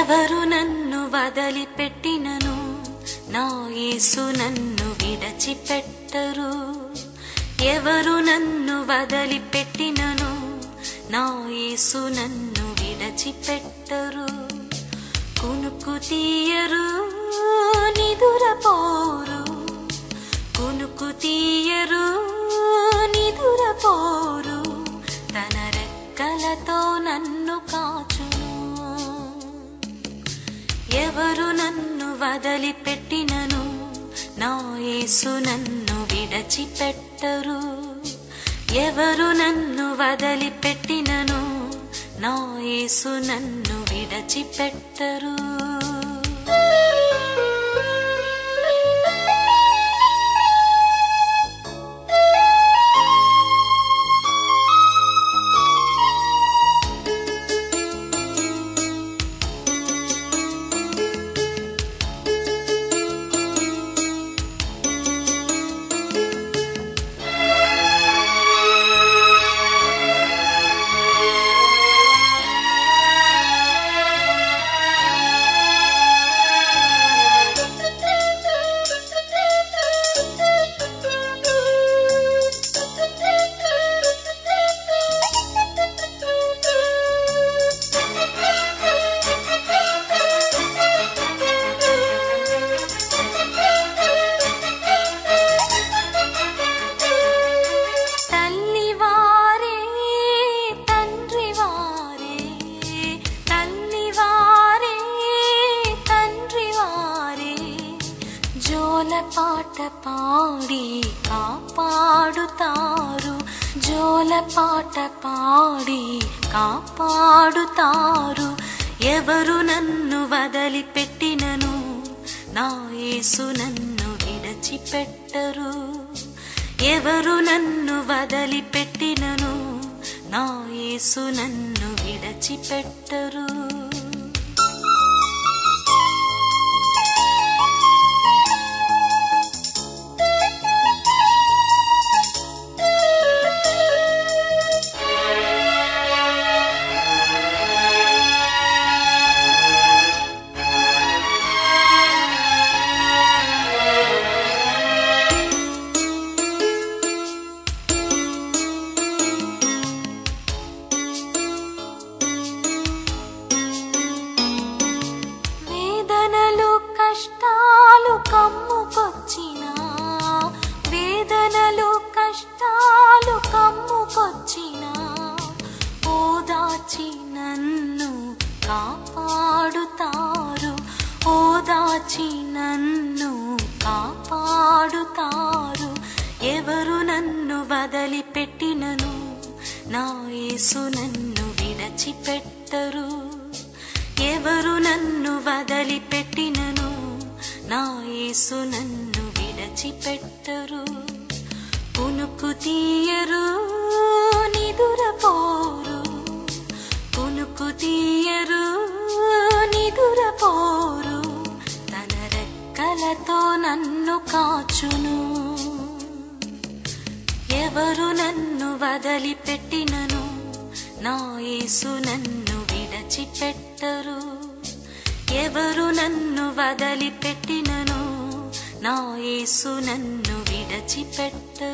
ఎవరు నన్ను వదిలిపెట్టినను? నా యేసు నన్ను విడచిపెట్టరు. ఎవరు నన్ను వదిలిపెట్టినను? నా యేసు నన్ను విడచిపెట్టరు. కునుకు తీయరు నిదురపోరు. ఎవరు నన్ను వదిలిపెట్టినను? నా యేసు నన్ను విడచిపెట్టరు. ఎవరు నన్ను వదిలిపెట్టినను? నా యేసు నన్ను విడచిపెట్టరు. పాడి కాపాడుతారు జోలపాట పాడి కాపాడుతారు. ఎవరు నన్ను వదిలిపెట్టినను? నా యేసు నన్ను విడచిపెట్టరు. ఎవరు నన్ను వదిలిపెట్టినను? నా యేసు నన్ను విడచిపెట్టరు. కష్టాలు కమ్ముకొచ్చినా వేదనలు కష్టాలు కమ్ముకొచ్చినా ఓదాచి నన్ను కాపాడుతారు ఓదాచి నన్ను కాపాడుతారు. ఎవరు నన్ను వదిలిపెట్టినను నా యేసు నన్ను విడచిపెట్టరు. ఎవరు నన్ను వదిలిపెట్టినను నా యేసు నన్ను విడచిపెట్టరు. పునుకు తీయరు నిదురపోరు. పునుకు తీయరు నిదురపోరు. తన రెక్కలతో నన్ను కాచును. ఎవరు నన్ను వదిలిపెట్టినను? నా యేసు నన్ను విడచిపెట్టరు. ఎవరు నన్ను వదిలిపెట్టినను? నా యేసు నన్ను విడచిపెట్టరు